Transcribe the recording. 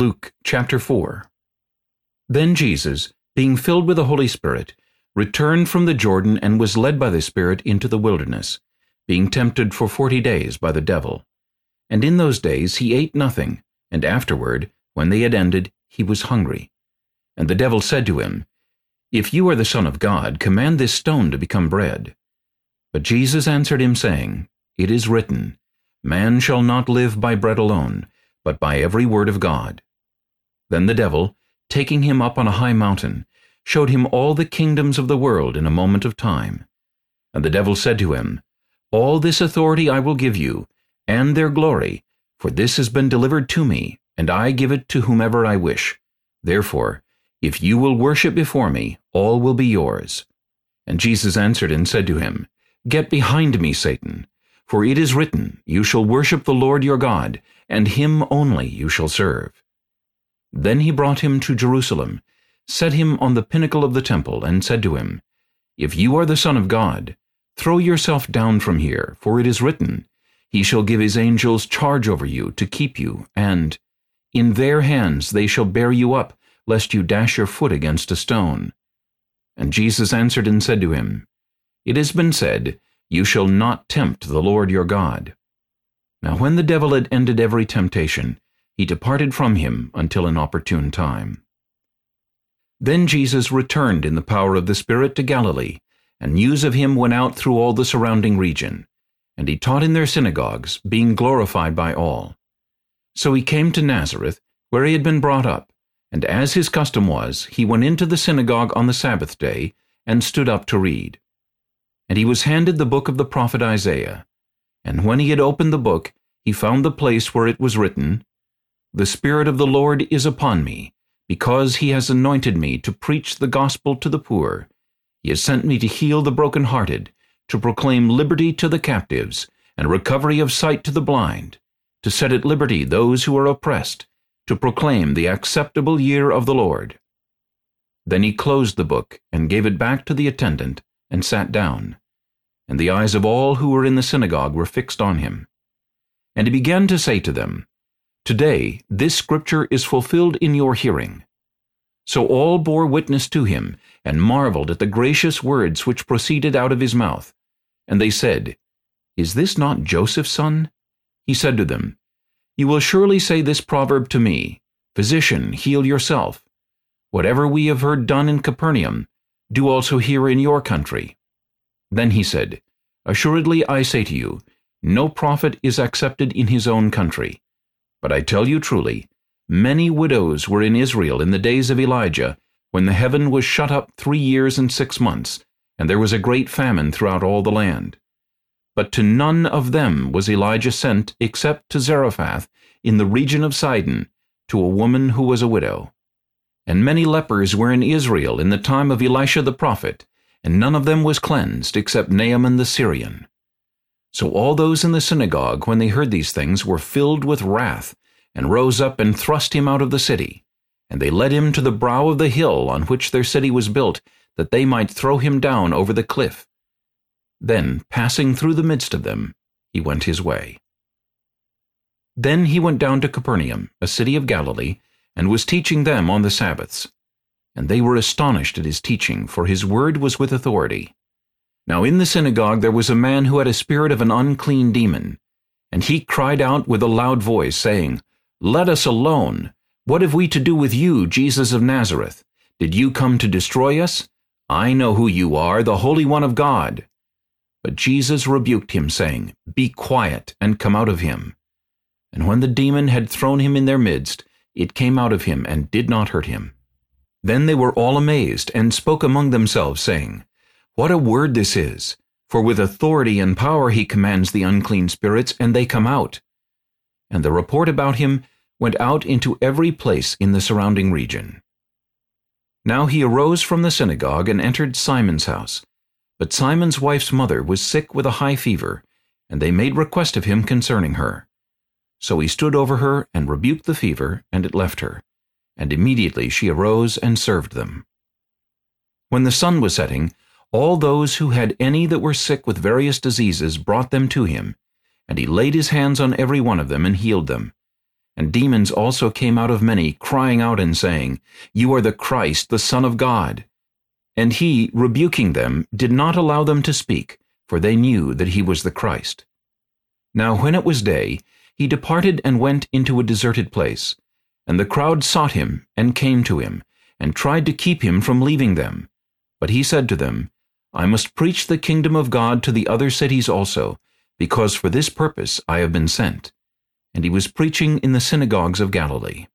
Luke chapter 4 Then Jesus, being filled with the Holy Spirit, returned from the Jordan and was led by the Spirit into the wilderness, being tempted for forty days by the devil. And in those days he ate nothing, and afterward, when they had ended, he was hungry. And the devil said to him, If you are the Son of God, command this stone to become bread. But Jesus answered him, saying, It is written, Man shall not live by bread alone, but by every word of God. Then the devil, taking him up on a high mountain, showed him all the kingdoms of the world in a moment of time. And the devil said to him, All this authority I will give you, and their glory, for this has been delivered to me, and I give it to whomever I wish. Therefore, if you will worship before me, all will be yours. And Jesus answered and said to him, Get behind me, Satan, for it is written, You shall worship the Lord your God, and him only you shall serve. Then he brought him to Jerusalem, set him on the pinnacle of the temple, and said to him, If you are the Son of God, throw yourself down from here, for it is written, He shall give his angels charge over you, to keep you, and in their hands they shall bear you up, lest you dash your foot against a stone. And Jesus answered and said to him, It has been said, you shall not tempt the Lord your God. Now when the devil had ended every temptation, he departed from him until an opportune time. Then Jesus returned in the power of the Spirit to Galilee, and news of him went out through all the surrounding region. And he taught in their synagogues, being glorified by all. So he came to Nazareth, where he had been brought up, and as his custom was, he went into the synagogue on the Sabbath day, and stood up to read. And he was handed the book of the prophet Isaiah. And when he had opened the book, he found the place where it was written, The Spirit of the Lord is upon me, because he has anointed me to preach the gospel to the poor. He has sent me to heal the brokenhearted, to proclaim liberty to the captives, and recovery of sight to the blind, to set at liberty those who are oppressed, to proclaim the acceptable year of the Lord. Then he closed the book, and gave it back to the attendant, and sat down and the eyes of all who were in the synagogue were fixed on him. And he began to say to them, Today this scripture is fulfilled in your hearing. So all bore witness to him, and marveled at the gracious words which proceeded out of his mouth. And they said, Is this not Joseph's son? He said to them, You will surely say this proverb to me, Physician, heal yourself. Whatever we have heard done in Capernaum, do also here in your country. Then he said, Assuredly I say to you, no prophet is accepted in his own country. But I tell you truly, many widows were in Israel in the days of Elijah, when the heaven was shut up three years and six months, and there was a great famine throughout all the land. But to none of them was Elijah sent except to Zarephath in the region of Sidon, to a woman who was a widow. And many lepers were in Israel in the time of Elisha the prophet, and none of them was cleansed except Naaman the Syrian. So all those in the synagogue, when they heard these things, were filled with wrath, and rose up and thrust him out of the city. And they led him to the brow of the hill on which their city was built, that they might throw him down over the cliff. Then, passing through the midst of them, he went his way. Then he went down to Capernaum, a city of Galilee, and was teaching them on the Sabbaths. And they were astonished at his teaching, for his word was with authority. Now in the synagogue there was a man who had a spirit of an unclean demon. And he cried out with a loud voice, saying, Let us alone. What have we to do with you, Jesus of Nazareth? Did you come to destroy us? I know who you are, the Holy One of God. But Jesus rebuked him, saying, Be quiet, and come out of him. And when the demon had thrown him in their midst, it came out of him, and did not hurt him. Then they were all amazed, and spoke among themselves, saying, What a word this is! For with authority and power he commands the unclean spirits, and they come out. And the report about him went out into every place in the surrounding region. Now he arose from the synagogue and entered Simon's house. But Simon's wife's mother was sick with a high fever, and they made request of him concerning her. So he stood over her and rebuked the fever, and it left her and immediately she arose and served them. When the sun was setting, all those who had any that were sick with various diseases brought them to him, and he laid his hands on every one of them and healed them. And demons also came out of many, crying out and saying, You are the Christ, the Son of God. And he, rebuking them, did not allow them to speak, for they knew that he was the Christ. Now when it was day, he departed and went into a deserted place. And the crowd sought him, and came to him, and tried to keep him from leaving them. But he said to them, I must preach the kingdom of God to the other cities also, because for this purpose I have been sent. And he was preaching in the synagogues of Galilee.